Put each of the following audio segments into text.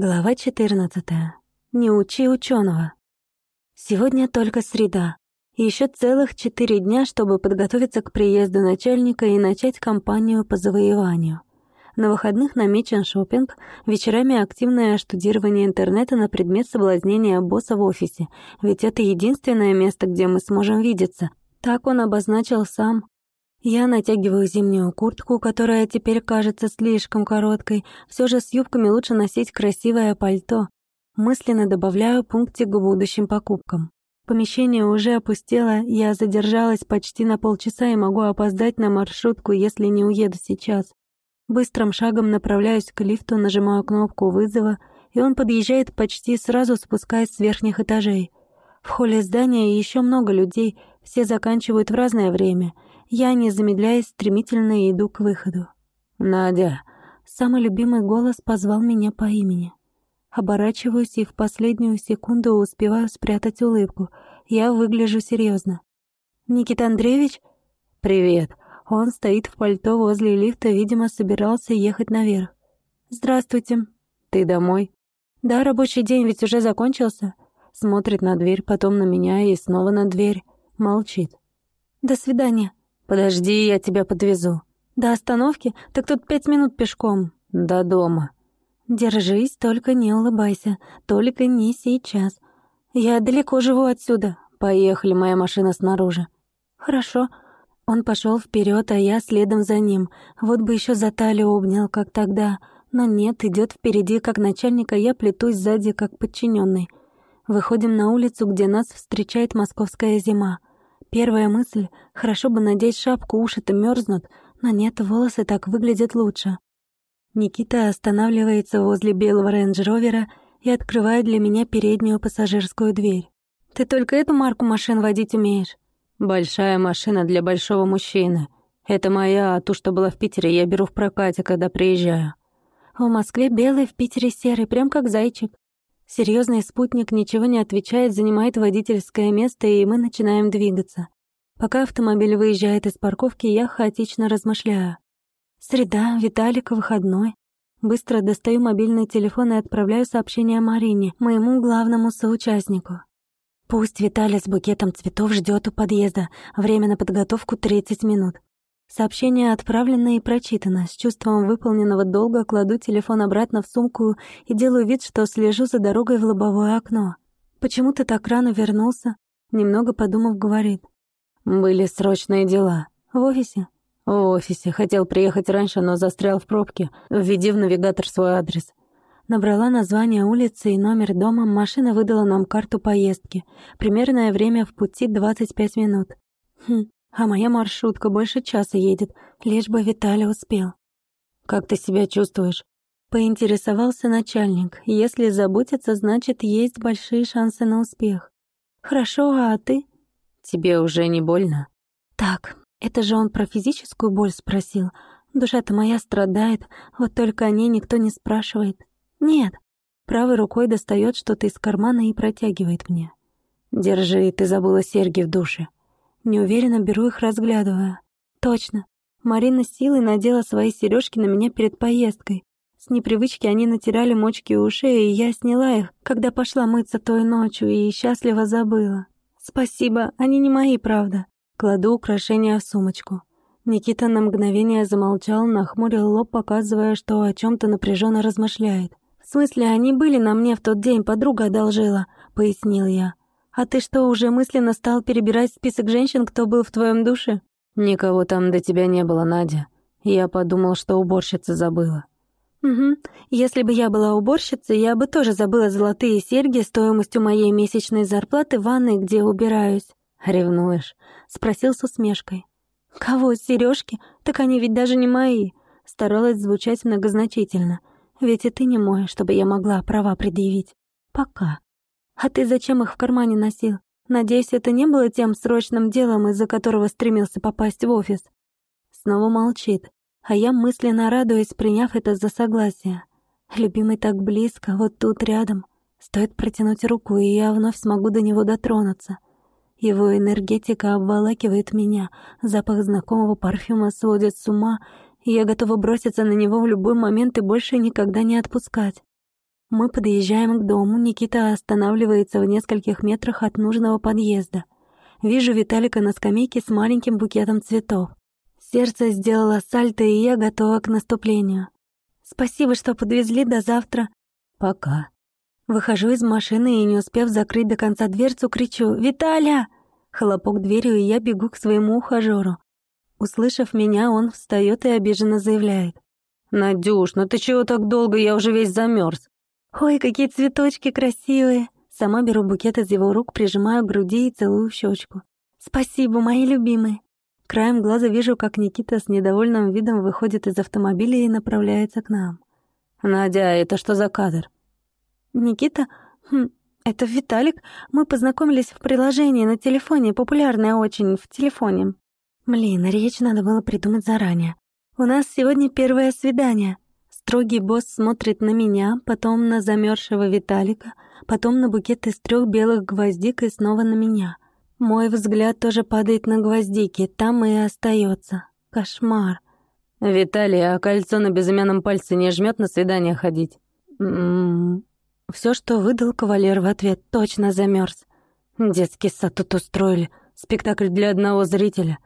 Глава 14. Не учи ученого. Сегодня только среда. Еще целых четыре дня, чтобы подготовиться к приезду начальника и начать кампанию по завоеванию. На выходных намечен шопинг, вечерами активное штудирование интернета на предмет соблазнения босса в офисе, ведь это единственное место, где мы сможем видеться. Так он обозначил сам, я натягиваю зимнюю куртку, которая теперь кажется слишком короткой. Все же с юбками лучше носить красивое пальто. Мысленно добавляю пунктик к будущим покупкам. Помещение уже опустело, я задержалась почти на полчаса и могу опоздать на маршрутку, если не уеду сейчас. Быстрым шагом направляюсь к лифту, нажимаю кнопку вызова, и он подъезжает почти сразу, спускаясь с верхних этажей. В холле здания еще много людей, все заканчивают в разное время — я, не замедляясь, стремительно иду к выходу. «Надя!» Самый любимый голос позвал меня по имени. Оборачиваюсь и в последнюю секунду успеваю спрятать улыбку. Я выгляжу серьезно. «Никита Андреевич?» «Привет!» Он стоит в пальто возле лифта, видимо, собирался ехать наверх. «Здравствуйте!» «Ты домой?» «Да, рабочий день ведь уже закончился». Смотрит на дверь, потом на меня и снова на дверь. Молчит. «До свидания». «Подожди, я тебя подвезу». «До остановки? Так тут пять минут пешком». «До дома». «Держись, только не улыбайся. Только не сейчас. Я далеко живу отсюда. Поехали, моя машина снаружи». «Хорошо». Он пошел вперед, а я следом за ним. Вот бы еще за талию обнял, как тогда. Но нет, идет впереди, как начальник, а я плетусь сзади, как подчиненный. Выходим на улицу, где нас встречает московская зима. Первая мысль — хорошо бы надеть шапку, уши-то мерзнут, но нет, волосы так выглядят лучше. Никита останавливается возле белого рейндж-ровера и открывает для меня переднюю пассажирскую дверь. «Ты только эту марку машин водить умеешь?» «Большая машина для большого мужчины. Это моя, а ту, что была в Питере, я беру в прокате, когда приезжаю». «В Москве белый, в Питере серый, прям как зайчик». Серьезный спутник ничего не отвечает, занимает водительское место, и мы начинаем двигаться. Пока автомобиль выезжает из парковки, я хаотично размышляю. Среда, Виталик, выходной. Быстро достаю мобильный телефон и отправляю сообщение Марине, моему главному соучастнику. Пусть Виталий с букетом цветов ждет у подъезда. Время на подготовку 30 минут. Сообщение отправлено и прочитано. С чувством выполненного долга кладу телефон обратно в сумку и делаю вид, что слежу за дорогой в лобовое окно. «Почему ты так рано вернулся?» Немного подумав, говорит. «Были срочные дела. В офисе?» «В офисе. Хотел приехать раньше, но застрял в пробке. Введи в навигатор свой адрес». Набрала название улицы и номер дома, машина выдала нам карту поездки. Примерное время в пути 25 минут. Хм, а моя маршрутка больше часа едет, лишь бы Виталий успел. «Как ты себя чувствуешь?» Поинтересовался начальник. Если заботиться, значит, есть большие шансы на успех. «Хорошо, а ты?» «Тебе уже не больно?» «Так, это же он про физическую боль спросил. Душа-то моя страдает, вот только о ней никто не спрашивает. Нет». Правой рукой достает что-то из кармана и протягивает мне. «Держи, ты забыла серьги в душе». Неуверенно беру их, разглядывая. Точно. Марина силой надела свои сережки на меня перед поездкой. С непривычки они натирали мочки ушей, и я сняла их, когда пошла мыться той ночью, и счастливо забыла. Спасибо, они не мои, правда. Кладу украшения в сумочку. Никита на мгновение замолчал, нахмурил лоб, показывая, что о чем то напряженно размышляет. «В смысле, они были на мне в тот день, подруга одолжила», — пояснил я. «А ты что, уже мысленно стал перебирать список женщин, кто был в твоем душе?» «Никого там до тебя не было, Надя. Я подумал, что уборщица забыла». «Угу. Если бы я была уборщицей, я бы тоже забыла золотые серьги стоимостью моей месячной зарплаты в ванной, где убираюсь». «Ревнуешь?» — спросил с усмешкой. «Кого, сережки? Так они ведь даже не мои». Старалась звучать многозначительно. «Ведь и ты не мой, чтобы я могла права предъявить. Пока». «А ты зачем их в кармане носил? Надеюсь, это не было тем срочным делом, из-за которого стремился попасть в офис?» Снова молчит, а я мысленно радуюсь, приняв это за согласие. Любимый так близко, вот тут рядом. Стоит протянуть руку, и я вновь смогу до него дотронуться. Его энергетика обволакивает меня, запах знакомого парфюма сводит с ума, и я готова броситься на него в любой момент и больше никогда не отпускать. Мы подъезжаем к дому, Никита останавливается в нескольких метрах от нужного подъезда. Вижу Виталика на скамейке с маленьким букетом цветов. Сердце сделало сальто, и я готова к наступлению. Спасибо, что подвезли до завтра. Пока. Выхожу из машины и, не успев закрыть до конца дверцу, кричу «Виталя!» Хлопок дверью, и я бегу к своему ухажёру. Услышав меня, он встаёт и обиженно заявляет. «Надюш, ну ты чего так долго? Я уже весь замёрз». «Ой, какие цветочки красивые!» Сама беру букет из его рук, прижимаю к груди и целую в щечку. «Спасибо, мои любимые!» Краем глаза вижу, как Никита с недовольным видом выходит из автомобиля и направляется к нам. «Надя, это что за кадр?» «Никита? Хм, это Виталик. Мы познакомились в приложении на телефоне, популярное очень в телефоне. Блин, речь надо было придумать заранее. У нас сегодня первое свидание. Строгий босс смотрит на меня, потом на замерзшего Виталика, потом на букет из трех белых гвоздик и снова на меня. Мой взгляд тоже падает на гвоздики, там и остается. Кошмар. Виталий, а кольцо на безымянном пальце не жмет на свидание ходить? М-м. Все, что выдал кавалер в ответ, точно замерз. Детский сад тут устроили, спектакль для одного зрителя.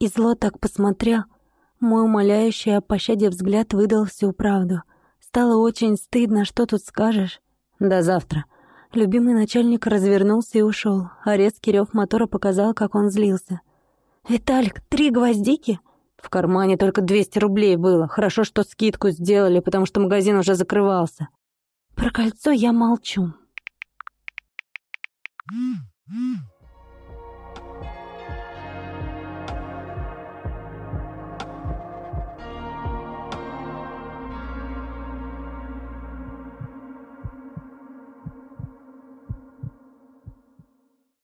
И зло так посмотрел — мой умоляющий о пощаде взгляд выдал всю правду. Стало очень стыдно, что тут скажешь. До завтра. Любимый начальник развернулся и ушел, а резкий рев мотора показал, как он злился. «Виталик, три гвоздики?» В кармане только 200 рублей было. Хорошо, что скидку сделали, потому что магазин уже закрывался. Про кольцо я молчу. Mm-hmm.